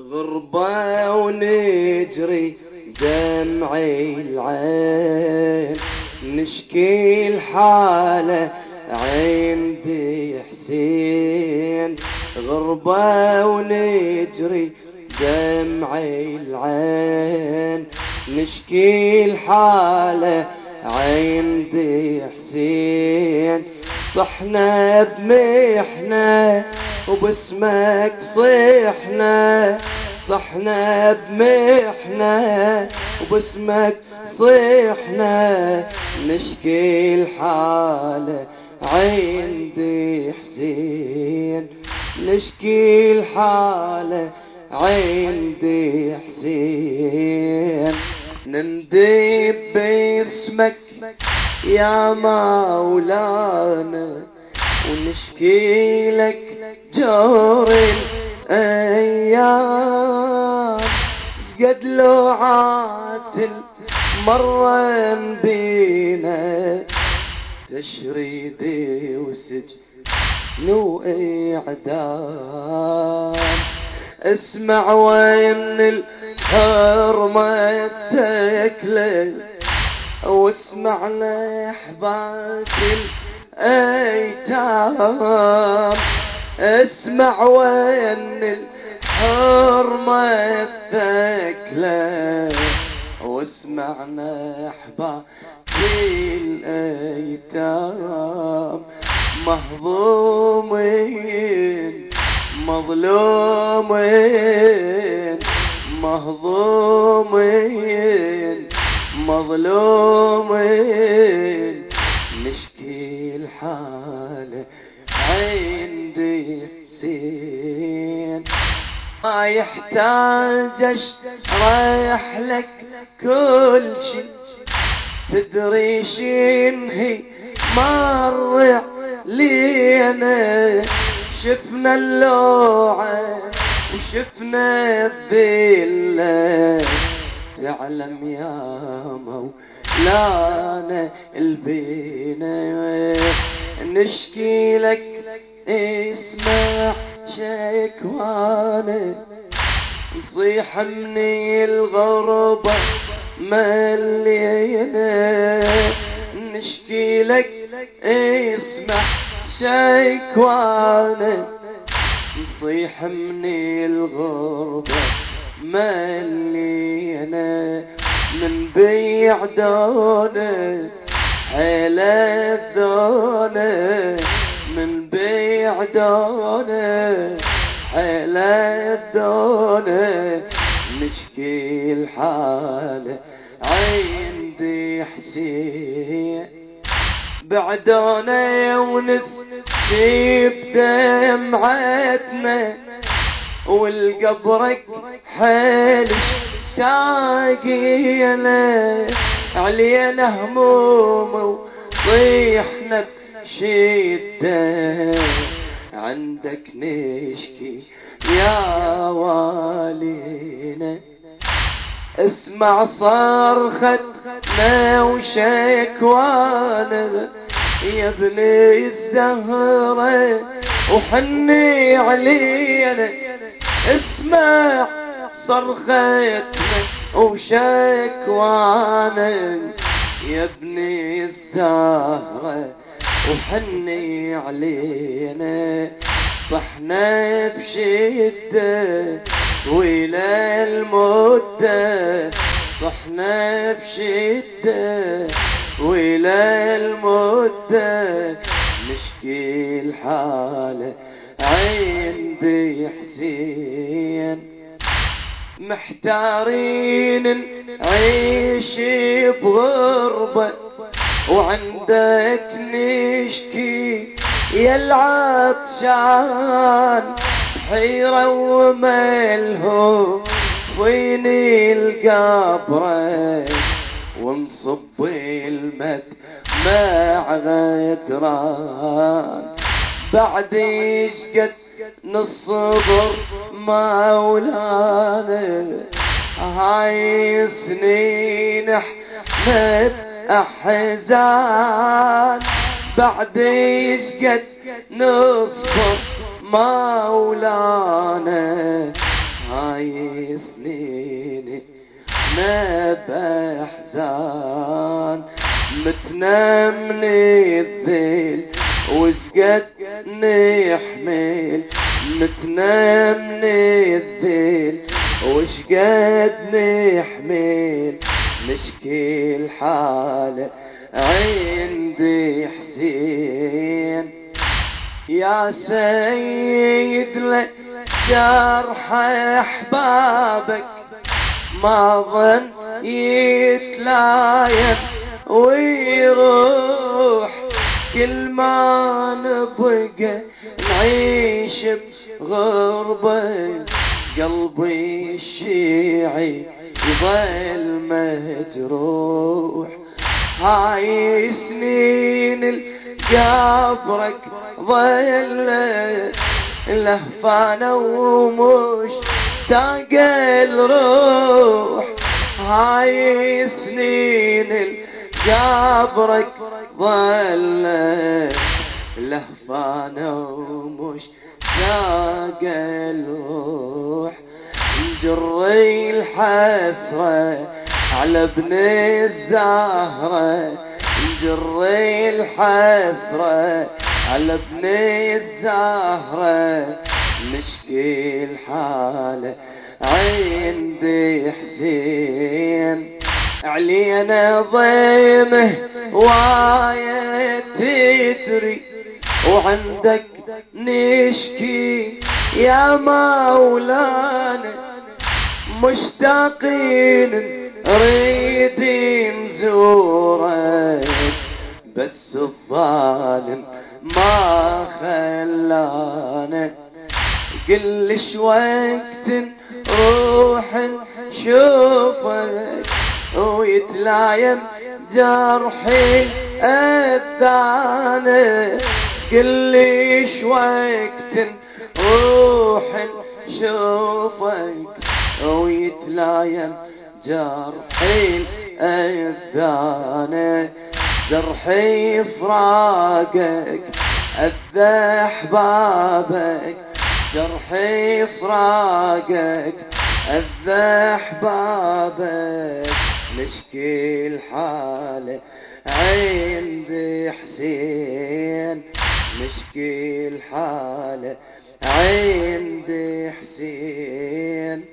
غربة ونجري دمعي العين. نشكي الحالة عندي حسين. غربة ونجري دمعي العين. نشكي الحالة عندي حسين. صحنا بمحنة وباسمك صحنا صحنا بمحنة وباسمك صحنا نشكي الحالة عندي حسين. نشكي الحالة عندي حسين. نندب باسمك يا مولانا ونشكي لك جور الأيام سقد لوعات المرة بينا تشريدي وسجن واعدام اسمع وين الحرمة تكلل واسمعنا احبات الأيتام. اسمع وين الحرمة الثكلة واسمعنا احباب الأيتام. مهضومين مظلومين مهضومين مظلومين. نشكي الحالة عندي حسين. ما يحتاج أشرح لك كل شي تدري شنهي مر لينا شفنا اللوعة وشفنا الذلة. تعلم يا مولانا البينا نشكي لك شكوانا نصيح من الغربة ملينا نشكي لك اسمع شكوانا نصيح من الغربة ملينا من بيع دونة حيلة دونة من بيع دونة. حيلة دونه نشكي الحالة عندي حسين بعدونا ونسيب دمعتنا والقبرك حيل تاقينا علينا هموم وطيحنا بشدة. عندك نشكي يا والينا. اسمع صرختنا وشكوانا يا ابني الزهرة وحني علينا. اسمع صرختنا وشكوانا يا ابني الزهرة وحني علينا صحنا بشدة وإلى المدة. صحنا بشدة وإلى المدة. نشكي الحالة عندي حسين محتارين نعيش بغربة وعندك نشكي يا العطشان حيرة وملهوف وين القبرة ونصب المد مع غدران. بعد قد نصبر مولانا؟ هاي سنين أحمد أحزان. بعد قد نصبر مولانا؟ هاي سنيني ما بحزان متنا من الذيل وسقت نحمل. متنا من الذيل وشقد نحمل. نشكي الحالة عندي حسين. يا سيد جرح أحبابك ما ظن يتلايم ويروح كل ما نبقى نعيش بغربة. قلبي الشيعي مجروح هاي سنين قبرك ظلت لهفانة ومش تاقى الروح. هاي سنين قبرك ظلت لهفانة ومش تاقى الروح. جري الحسرة على ابن الزهرة جري الحسرة على ابن الزهرة نشكي الحالة عندي حسين. علينا ضيمه واية تدري وعندك نشكي يا مولانا مشتاقين وقت روح نشوفك ويتلايم جرحي الثاني. قل وقت روح نشوفك ويتلايم جرحي الثاني. جرحي فراقك أذى أحبابك جرحي فراقك أذى أحبابك نشكي الحالة عند حسين نشكي الحالة عند حسين